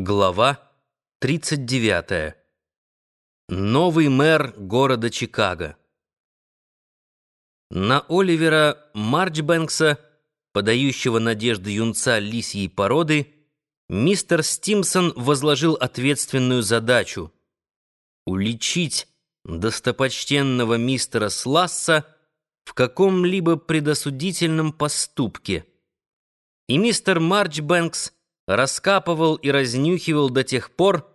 Глава 39. Новый мэр города Чикаго. На Оливера Марчбэнкса, подающего надежды юнца лисьей породы, мистер Стимсон возложил ответственную задачу — уличить достопочтенного мистера Сласса в каком-либо предосудительном поступке. И мистер Марчбэнкс — раскапывал и разнюхивал до тех пор,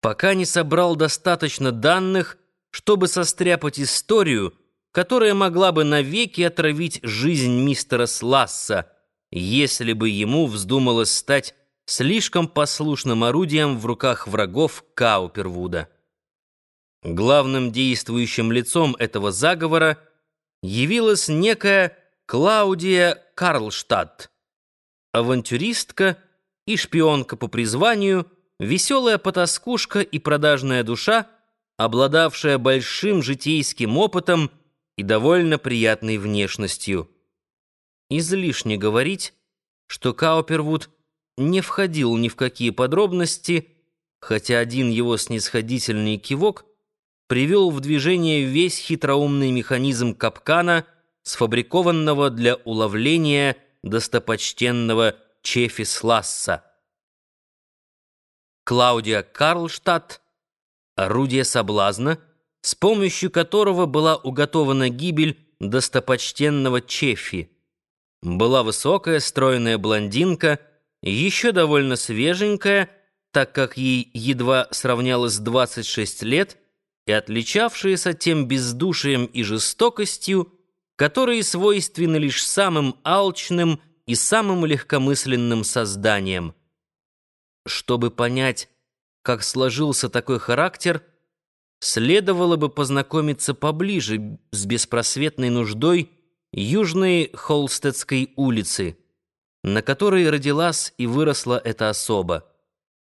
пока не собрал достаточно данных, чтобы состряпать историю, которая могла бы навеки отравить жизнь мистера Сласса, если бы ему вздумалось стать слишком послушным орудием в руках врагов Каупервуда. Главным действующим лицом этого заговора явилась некая Клаудия Карлштадт, авантюристка, и шпионка по призванию, веселая потаскушка и продажная душа, обладавшая большим житейским опытом и довольно приятной внешностью. Излишне говорить, что Каупервуд не входил ни в какие подробности, хотя один его снисходительный кивок привел в движение весь хитроумный механизм капкана, сфабрикованного для уловления достопочтенного Чефи Сласса. Клаудия Карлштадт — орудие соблазна, с помощью которого была уготована гибель достопочтенного Чефи. Была высокая, стройная блондинка, еще довольно свеженькая, так как ей едва сравнялось 26 лет, и отличавшаяся тем бездушием и жестокостью, которые свойственны лишь самым алчным и самым легкомысленным созданием. Чтобы понять, как сложился такой характер, следовало бы познакомиться поближе с беспросветной нуждой Южной Холстедской улицы, на которой родилась и выросла эта особа.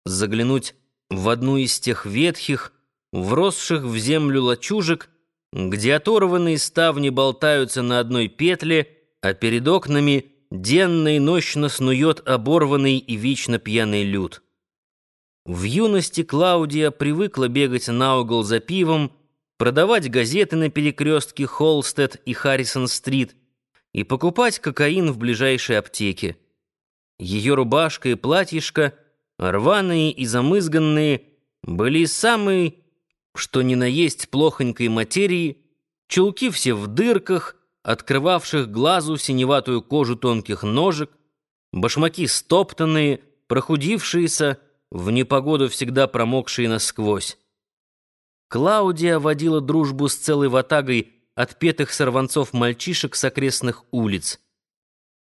Заглянуть в одну из тех ветхих, вросших в землю лачужек, где оторванные ставни болтаются на одной петле, а перед окнами денно и нощно снует оборванный и вечно пьяный люд. В юности Клаудия привыкла бегать на угол за пивом, продавать газеты на перекрестке Холстед и Харрисон-стрит и покупать кокаин в ближайшей аптеке. Ее рубашка и платьишко, рваные и замызганные, были самые, что ни на есть плохонькой материи, чулки все в дырках, открывавших глазу синеватую кожу тонких ножек, башмаки стоптанные, прохудившиеся, в непогоду всегда промокшие насквозь. Клаудия водила дружбу с целой ватагой отпетых сорванцов-мальчишек с окрестных улиц.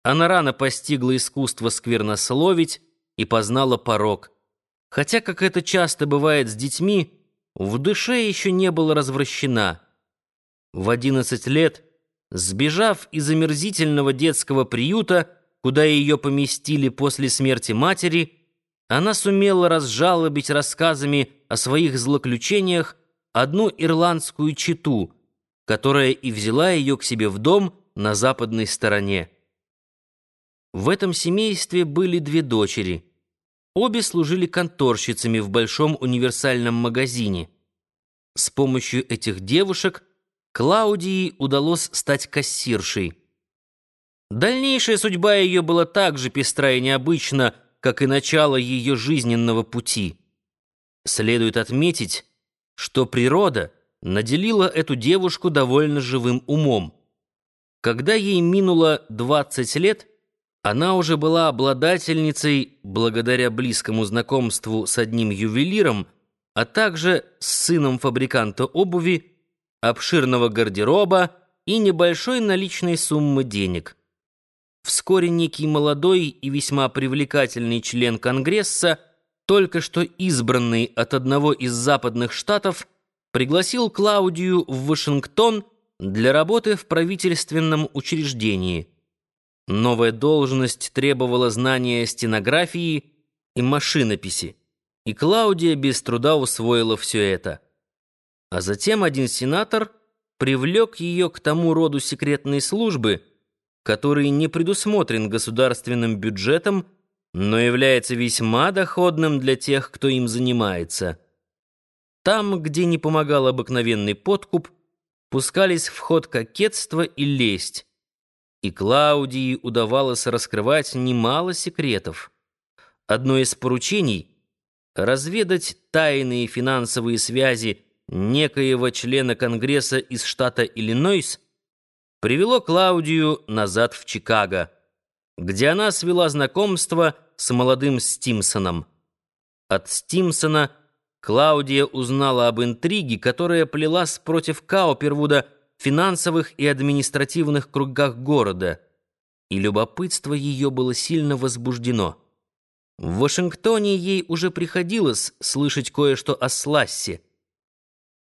Она рано постигла искусство сквернословить и познала порог. Хотя, как это часто бывает с детьми, в душе еще не была развращена. В одиннадцать лет — Сбежав из омерзительного детского приюта, куда ее поместили после смерти матери, она сумела разжалобить рассказами о своих злоключениях одну ирландскую читу, которая и взяла ее к себе в дом на западной стороне. В этом семействе были две дочери. Обе служили конторщицами в большом универсальном магазине. С помощью этих девушек – Клаудии удалось стать кассиршей. Дальнейшая судьба ее была так же пестра и необычна, как и начало ее жизненного пути. Следует отметить, что природа наделила эту девушку довольно живым умом. Когда ей минуло 20 лет, она уже была обладательницей, благодаря близкому знакомству с одним ювелиром, а также с сыном фабриканта обуви, обширного гардероба и небольшой наличной суммы денег. Вскоре некий молодой и весьма привлекательный член Конгресса, только что избранный от одного из западных штатов, пригласил Клаудию в Вашингтон для работы в правительственном учреждении. Новая должность требовала знания стенографии и машинописи, и Клаудия без труда усвоила все это. А затем один сенатор привлек ее к тому роду секретной службы, который не предусмотрен государственным бюджетом но является весьма доходным для тех, кто им занимается. Там, где не помогал обыкновенный подкуп, пускались в ход кокетство и лесть, и Клаудии удавалось раскрывать немало секретов. Одно из поручений — разведать тайные финансовые связи некоего члена Конгресса из штата Иллинойс привело Клаудию назад в Чикаго, где она свела знакомство с молодым Стимсоном. От Стимсона Клаудия узнала об интриге, которая плелась против Каупервуда в финансовых и административных кругах города, и любопытство ее было сильно возбуждено. В Вашингтоне ей уже приходилось слышать кое-что о Слассе —